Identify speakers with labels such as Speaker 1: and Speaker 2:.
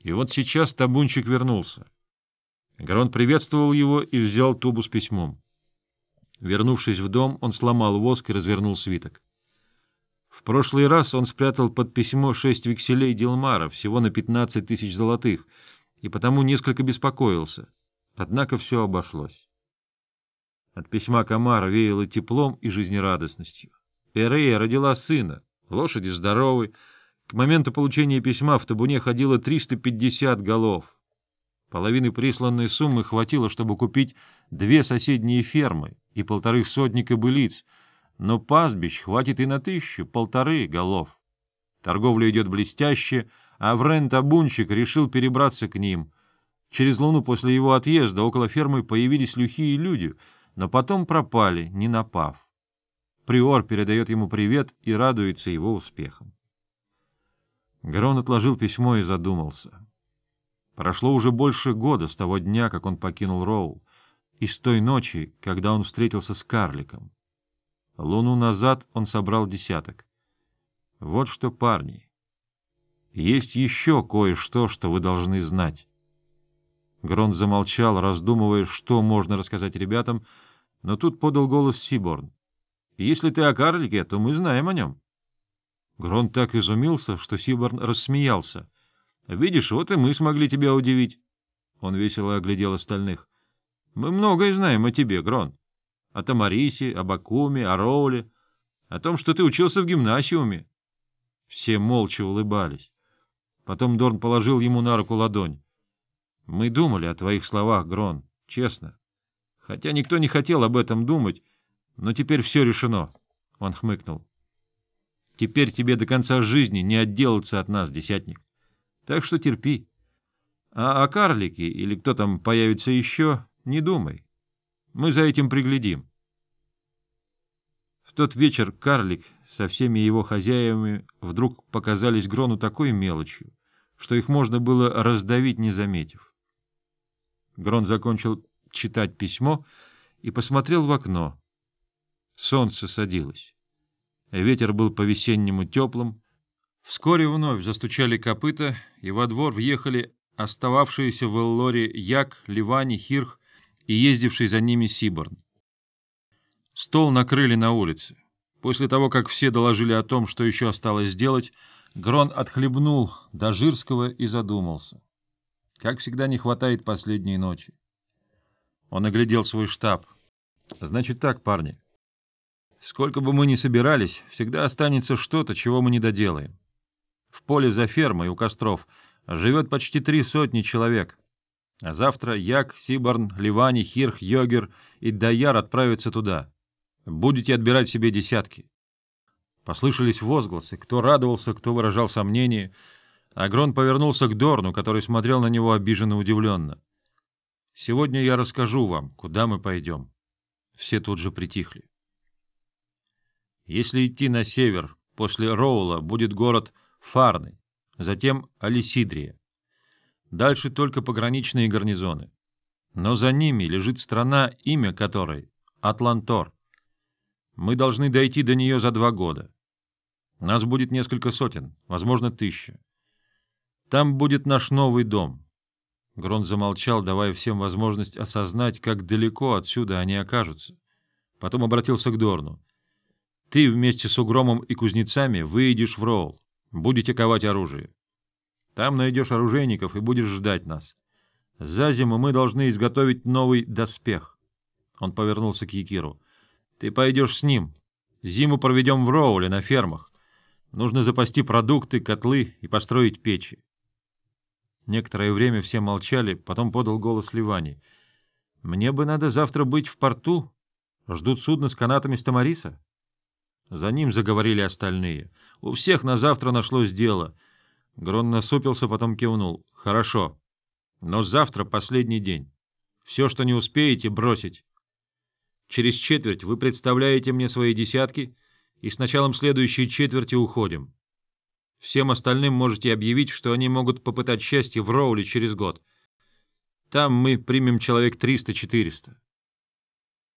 Speaker 1: И вот сейчас табунчик вернулся. Грон приветствовал его и взял тубу с письмом. Вернувшись в дом, он сломал воск и развернул свиток. В прошлый раз он спрятал под письмо шесть векселей Дилмара, всего на пятнадцать тысяч золотых, и потому несколько беспокоился. Однако все обошлось. От письма Камара веяло теплом и жизнерадостностью. Эрея родила сына, лошади здоровы. К моменту получения письма в табуне ходило 350 голов. Половины присланной суммы хватило, чтобы купить две соседние фермы и полторы сотни кобылиц, но пастбищ хватит и на тысячу, полторы голов. Торговля идет блестяще, а Врен-табунщик решил перебраться к ним. Через луну после его отъезда около фермы появились лихие люди, но потом пропали, не напав. Приор передает ему привет и радуется его успехам. Грон отложил письмо и задумался. Прошло уже больше года с того дня, как он покинул Роу, и с той ночи, когда он встретился с карликом. Луну назад он собрал десяток. Вот что, парни, есть еще кое-что, что вы должны знать. Грон замолчал, раздумывая, что можно рассказать ребятам, но тут подал голос Сиборн. «Если ты о карлике, то мы знаем о нем». Грон так изумился, что Сиборн рассмеялся. Видишь, вот и мы смогли тебя удивить. Он весело оглядел остальных. Мы многое знаем о тебе, Грон. О Тамарисе, об Акуме, о Роуле, о том, что ты учился в гимнасиуме. Все молча улыбались. Потом Дорн положил ему на руку ладонь. Мы думали о твоих словах, Грон, честно. Хотя никто не хотел об этом думать, но теперь все решено. Он хмыкнул. Теперь тебе до конца жизни не отделаться от нас, десятник. Так что терпи. А о карлике или кто там появится еще, не думай. Мы за этим приглядим. В тот вечер карлик со всеми его хозяевами вдруг показались Грону такой мелочью, что их можно было раздавить, не заметив. Грон закончил читать письмо и посмотрел в окно. Солнце садилось. Ветер был по-весеннему теплым, Вскоре вновь застучали копыта, и во двор въехали остававшиеся в Эллоре Як, Ливани, Хирх и ездивший за ними Сиборн. Стол накрыли на улице. После того, как все доложили о том, что еще осталось сделать, Грон отхлебнул до Жирского и задумался. Как всегда, не хватает последней ночи. Он оглядел свой штаб. «Значит так, парни. Сколько бы мы ни собирались, всегда останется что-то, чего мы не доделаем. В поле за фермой у костров живет почти три сотни человек. А завтра Як, Сиборн, Ливани, Хирх, Йогер и Даяр отправятся туда. Будете отбирать себе десятки. Послышались возгласы, кто радовался, кто выражал сомнение. Агрон повернулся к Дорну, который смотрел на него обиженно удивленно. «Сегодня я расскажу вам, куда мы пойдем». Все тут же притихли. Если идти на север, после Роула будет город Фарны, затем Алисидрия. Дальше только пограничные гарнизоны. Но за ними лежит страна, имя которой — Атлантор. Мы должны дойти до нее за два года. Нас будет несколько сотен, возможно, тысяча. Там будет наш новый дом. Грон замолчал, давая всем возможность осознать, как далеко отсюда они окажутся. Потом обратился к Дорну. — Ты вместе с Угромом и кузнецами выйдешь в Роул. Будете ковать оружие. Там найдешь оружейников и будешь ждать нас. За зиму мы должны изготовить новый доспех. Он повернулся к Якиру. Ты пойдешь с ним. Зиму проведем в Роуле, на фермах. Нужно запасти продукты, котлы и построить печи. Некоторое время все молчали, потом подал голос Ливани. — Мне бы надо завтра быть в порту. Ждут судно с канатами с Тамариса. За ним заговорили остальные. У всех на завтра нашлось дело. Грон насупился, потом кивнул. — Хорошо. Но завтра последний день. Все, что не успеете, бросить. Через четверть вы представляете мне свои десятки, и с началом следующей четверти уходим. Всем остальным можете объявить, что они могут попытать счастье в Роуле через год. Там мы примем человек триста-четыреста.